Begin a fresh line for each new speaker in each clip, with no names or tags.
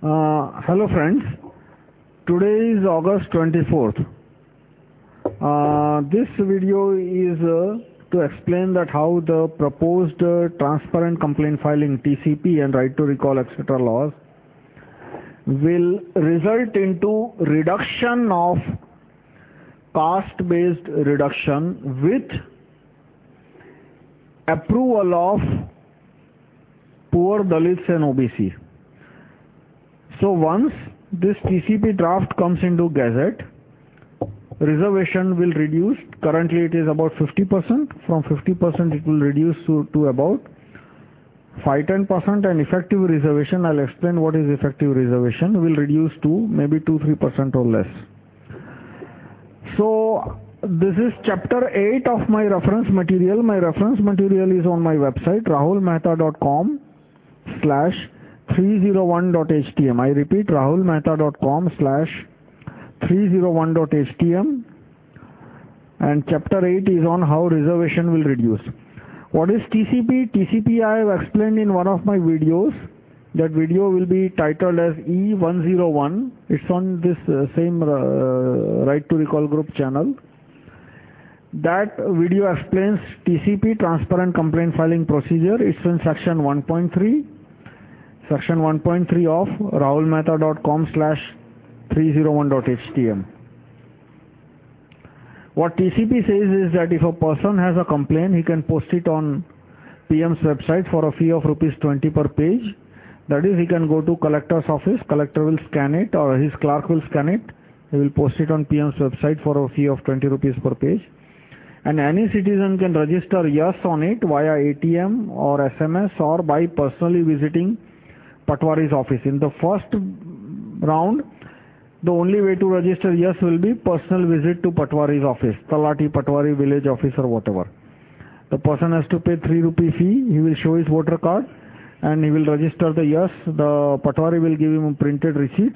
Uh, hello friends. Today is August 24th. Uh, this video is uh, to explain that how the proposed uh, transparent complaint filing TCP and right to recall etc. laws will result into reduction of caste based reduction with approval of poor Dalits and OBC. So once this TCP draft comes into Gazette, reservation will reduce. Currently it is about 50%. From 50% it will reduce to, to about 5-10% and effective reservation, I'll explain what is effective reservation, will reduce to maybe 2-3% or less. So this is chapter 8 of my reference material. My reference material is on my website rahulmehta.com slash 301.htm. I repeat rahulmehta.com slash 301.htm and chapter 8 is on how reservation will reduce. What is TCP? TCP I have explained in one of my videos. That video will be titled as E101. It's on this uh, same uh, Right to Recall group channel. That video explains TCP, Transparent Complaint Filing Procedure. It's in section 1.3. Section 1.3 of rahulmehta.com slash 301.htm. What TCP says is that if a person has a complaint, he can post it on PM's website for a fee of rupees 20 per page. That is, he can go to collector's office, collector will scan it or his clerk will scan it. He will post it on PM's website for a fee of 20 rupees per page. And any citizen can register yes on it via ATM or SMS or by personally visiting Patwari's office. In the first round, the only way to register yes will be personal visit to Patwari's office, Talati, Patwari village office or whatever. The person has to pay 3 rupee fee, he will show his voter card and he will register the yes, the Patwari will give him a printed receipt,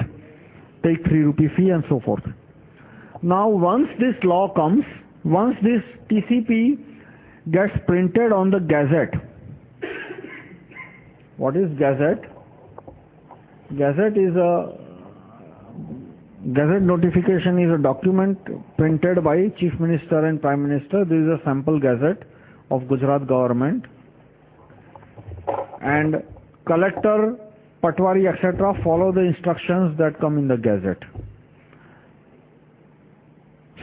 take 3 rupee fee and so forth. Now once this law comes, once this TCP gets printed on the Gazette, what is Gazette? Gazette is a Gazette notification is a document printed by Chief Minister and Prime Minister. This is a sample gazette of Gujarat government. And collector, patwari, etc. follow the instructions that come in the gazette.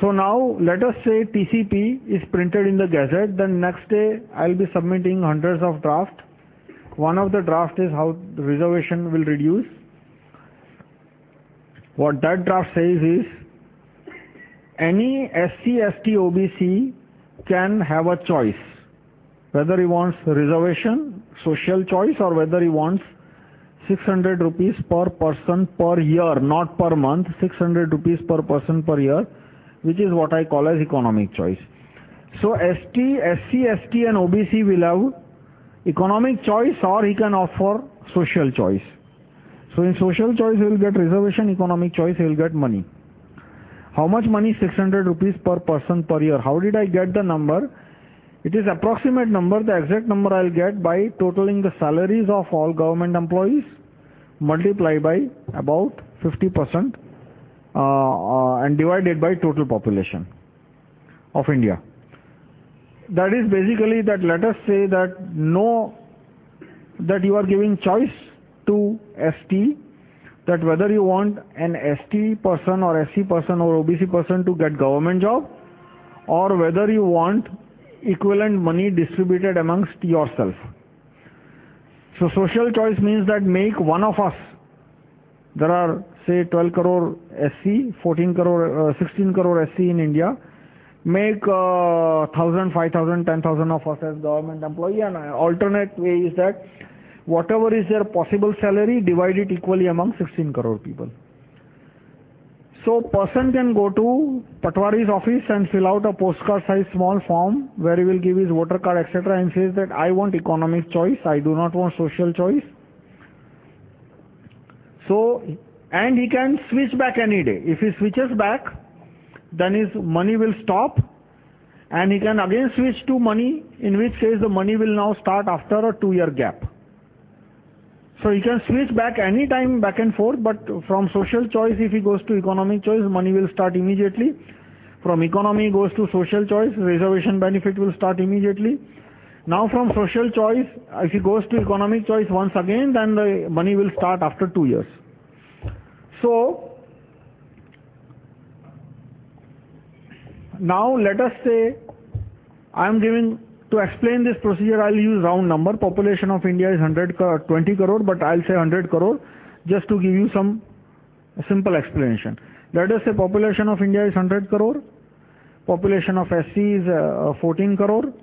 So now let us say TCP is printed in the gazette. Then next day I'll be submitting hundreds of drafts. One of the draft is how reservation will reduce what that draft says is any SC, ST, OBC can have a choice whether he wants reservation, social choice or whether he wants 600 rupees per person per year, not per month, 600 rupees per person per year, which is what I call as economic choice. So ST, SC, ST and OBC will have economic choice or he can offer social choice. So in social choice, he will get reservation, economic choice, he will get money. How much money? 600 rupees per person per year. How did I get the number? It is approximate number. The exact number I'll get by totaling the salaries of all government employees multiply by about 50% uh, uh, and divided by total population of India. That is basically that let us say that no, that you are giving choice to ST that whether you want an ST person or SC person or OBC person to get government job or whether you want equivalent money distributed amongst yourself. So social choice means that make one of us. There are say 12 crore SC, 14 crore, uh, 16 crore SC in India. Make uh, 1000, 5000, 10,000 of us as government employee and alternate way is that whatever is their possible salary, divide it equally among 16 crore people. So person can go to Patwari's office and fill out a postcard size small form where he will give his voter card etc. and says that I want economic choice, I do not want social choice. So, and he can switch back any day. If he switches back, then his money will stop and he can again switch to money in which case the money will now start after a two year gap. So he can switch back any time back and forth, but from social choice, if he goes to economic choice, money will start immediately. From economy goes to social choice, reservation benefit will start immediately. Now from social choice, if he goes to economic choice once again, then the money will start after two years. So, now let us say, I am giving, to explain this procedure, I'll use round number. Population of India is 100, 20 crore, but I'll say 100 crore just to give you some simple explanation. Let us say population of India is 100 crore. Population of SC is uh, 14 crore.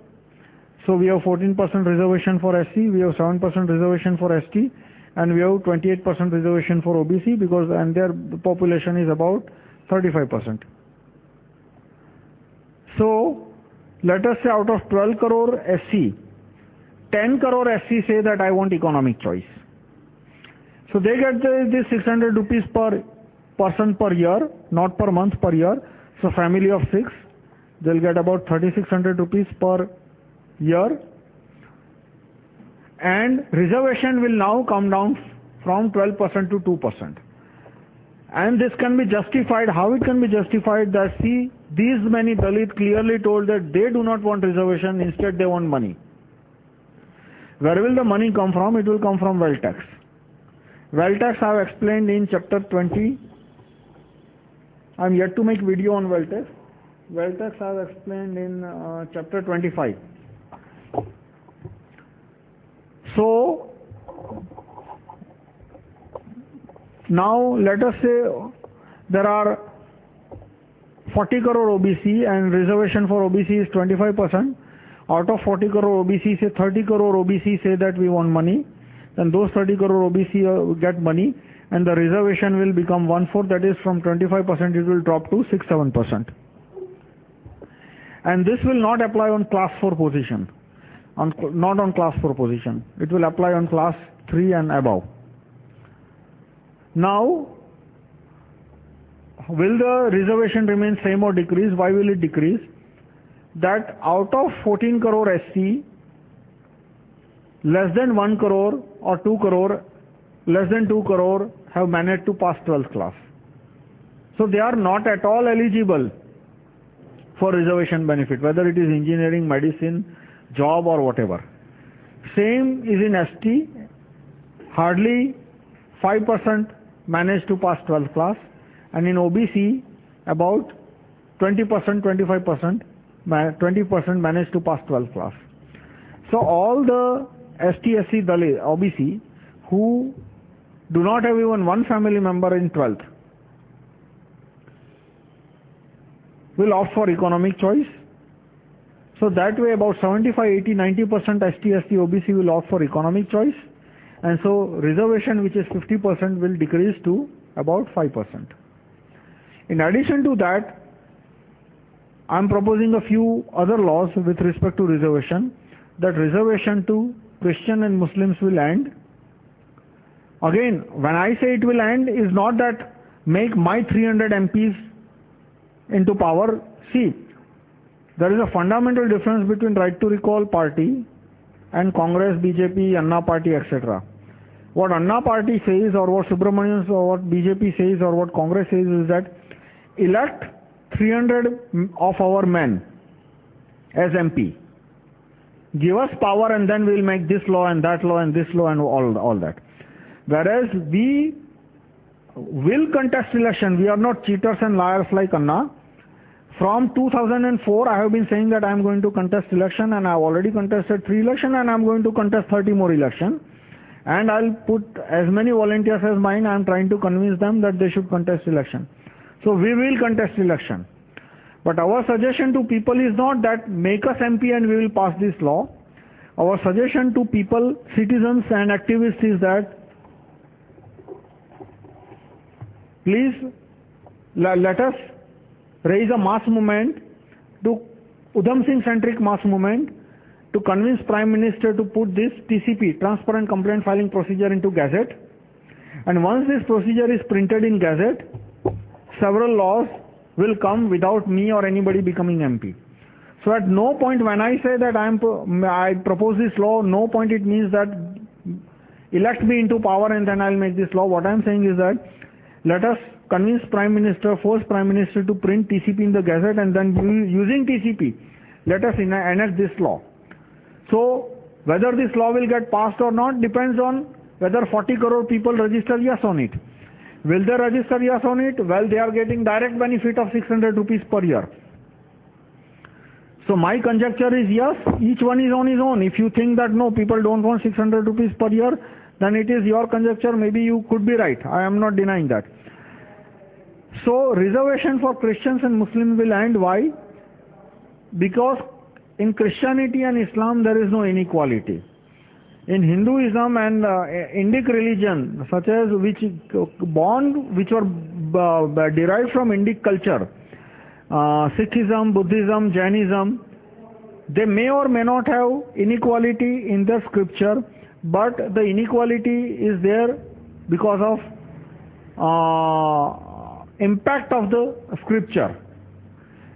So we have 14% reservation for SC, we have 7% reservation for ST, and we have 28% reservation for OBC because and their population is about 35%. So let us say out of 12 crore SC, 10 crore SC say that I want economic choice. So they get this 600 rupees per person per year, not per month, per year. So family of six, they'll get about 3600 rupees per year. And reservation will now come down from 12% to 2%. And this can be justified. How it can be justified? That see, these many Dalit clearly told that they do not want reservation, instead they want money. Where will the money come from? It will come from wealth tax. Wealth tax I have explained in chapter 20 I am yet to make video on wealth tax. Wealth tax I have explained in uh, chapter 25. So, now let us say there are 40 crore OBC and reservation for OBC is 25%. Out of 40 crore OBC, say 30 crore OBC say that we want money. Then those 30 crore OBC uh, get money and the reservation will become one-fourth, that is from 25% it will drop to 6-7%. And this will not apply on class 4 position, on, not on class 4 position. It will apply on class 3 and above. Now, will the reservation remain same or decrease? Why will it decrease? That out of 14 crore SC, less than 1 crore or 2 crore less than 2 crore have managed to pass 12th class. So they are not at all eligible for reservation benefit, whether it is engineering, medicine, job or whatever. Same is in ST, hardly 5% managed to pass 12th class and in OBC about 20%, 25%, 20% managed to pass 12th class. So all the ST, SC, Dalit, OBC who do not have even one family member in 12th, will opt for economic choice. So that way about 75, 80, 90% ST, ST, OBC will opt for economic choice. And so reservation which is 50% will decrease to about 5%. In addition to that, I am proposing a few other laws with respect to reservation. That reservation to Christian and Muslims will end Again, when I say it will end, is not that make my 300 MPs into power. See, there is a fundamental difference between right to recall party and Congress, BJP, Anna party, etc. What Anna party says or what Subramanian or what BJP says or what Congress says is that elect 300 of our men as MP. Give us power and then we'll make this law and that law and this law and all, all that. Whereas we will contest election. We are not cheaters and liars like Anna. From 2004, I have been saying that I am going to contest election and I have already contested three election and I am going to contest 30 more election. And I'll put as many volunteers as mine. I am trying to convince them that they should contest election. So we will contest election. But our suggestion to people is not that make us MP and we will pass this law. Our suggestion to people, citizens and activists is that Please let us raise a mass movement to Udham Singh centric mass movement to convince Prime Minister to put this TCP, Transparent Complaint Filing Procedure into Gazette. And once this procedure is printed in Gazette, several laws will come without me or anybody becoming MP. So at no point when I say that I, am, I propose this law, no point it means that elect me into power and then I'll make this law. What I'm saying is that let us convince Prime Minister, force Prime Minister to print TCP in the Gazette and then using TCP, let us enact this law. So, whether this law will get passed or not depends on whether 40 crore people register yes on it. Will they register yes on it? Well, they are getting direct benefit of 600 rupees per year. So my conjecture is yes, each one is on his own. If you think that no, people don't want 600 rupees per year, then it is your conjecture. Maybe you could be right. I am not denying that. So reservation for Christians and Muslims will end. Why? Because in Christianity and Islam there is no inequality. In Hinduism and uh, Indic religion, such as which born, which were uh, derived from Indic culture, uh, Sikhism, Buddhism, Jainism, they may or may not have inequality in their scripture, but the inequality is there because of impact of the scripture,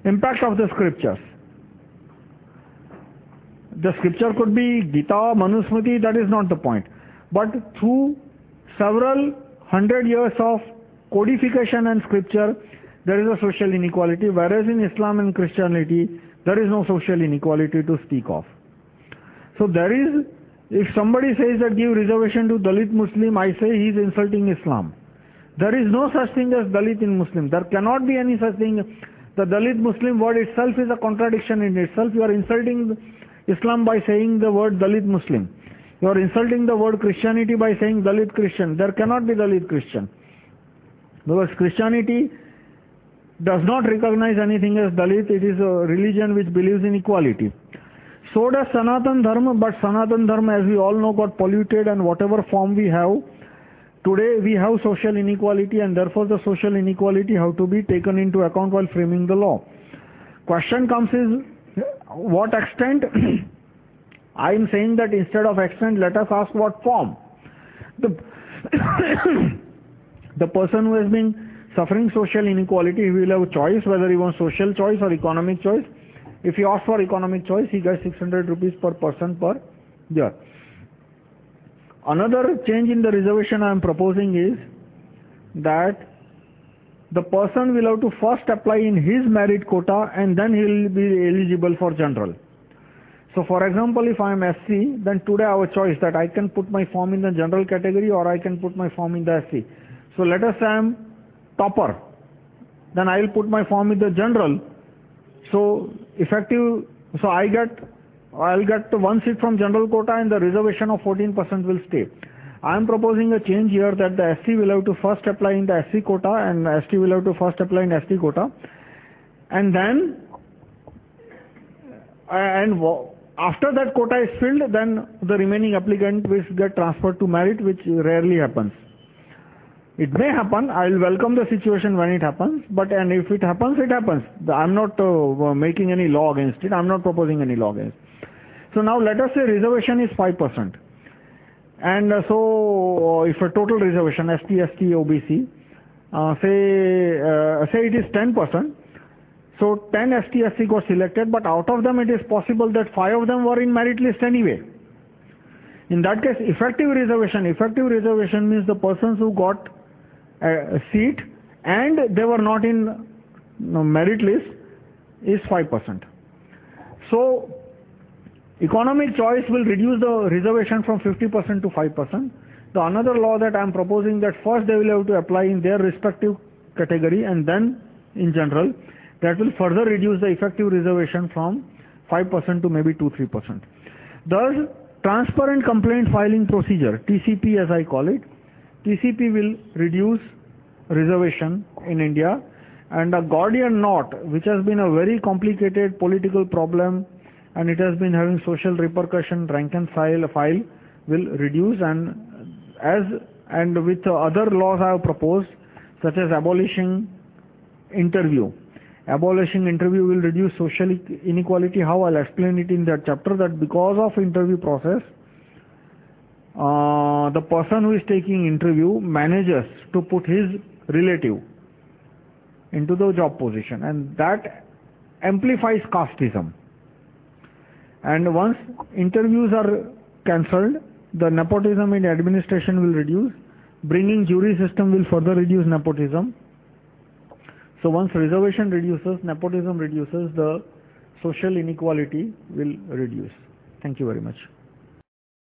impact of the scriptures. The scripture could be Gita, Manusmriti, that is not the point. But through several hundred years of codification and scripture, there is a social inequality, whereas in Islam and Christianity, there is no social inequality to speak of. So there is, if somebody says that give reservation to Dalit Muslim, I say he is insulting Islam. There is no such thing as Dalit in Muslim. There cannot be any such thing. The Dalit Muslim word itself is a contradiction in itself. You are insulting Islam by saying the word Dalit Muslim. You are insulting the word Christianity by saying Dalit Christian. There cannot be Dalit Christian. Because Christianity does not recognize anything as Dalit. It is a religion which believes in equality. So does Sanatan Dharma, but Sanatan Dharma, as we all know, got polluted and whatever form we have, today we have social inequality and therefore the social inequality have to be taken into account while framing the law. Question comes is, what extent? I am saying that instead of extent, let us ask what form. The, the person who has been suffering social inequality, he will have a choice whether he wants social choice or economic choice. If he asks for economic choice, he gets 600 rupees per person per year. Another change in the reservation I am proposing is that the person will have to first apply in his merit quota and then he will be eligible for general. So for example, if I am SC, then today I choice that I can put my form in the general category or I can put my form in the SC. So let us say I am topper. Then I will put my form in the general. So effective, so I get, I'll get one seat from general quota and the reservation of 14% will stay. I am proposing a change here that the SC will have to first apply in the SC quota and ST will have to first apply in ST quota. And then, and after that quota is filled, then the remaining applicant will get transferred to merit, which rarely happens. It may happen. I will welcome the situation when it happens. But and if it happens, it happens. I'm not uh, making any law against it. I'm not proposing any law against. So now let us say reservation is 5%. And uh, so uh, if a total reservation, ST, ST, OBC, uh, say, uh, say it is 10%. So 10 ST, SC got selected, but out of them it is possible that 5 of them were in merit list anyway. In that case, effective reservation, effective reservation means the persons who got a seat and they were not in merit list is 5%. So economic choice will reduce the reservation from 50% to 5%. The another law that I am proposing that first they will have to apply in their respective category and then in general that will further reduce the effective reservation from 5% to maybe 2-3%. Thus, transparent complaint filing procedure, TCP as I call it, TCP will reduce reservation in India and a Gordian knot which has been a very complicated political problem and it has been having social repercussion. Rank and file file will reduce and as and with other laws I have proposed such as abolishing interview. Abolishing interview will reduce social inequality. How? I'll explain it in that chapter that because of interview process uh, the person who is taking interview manages to put his relative into the job position. And that amplifies casteism. And once interviews are cancelled the nepotism in administration will reduce. Bringing jury system will further reduce nepotism. So once reservation reduces, nepotism reduces, the social inequality will reduce. Thank you very much.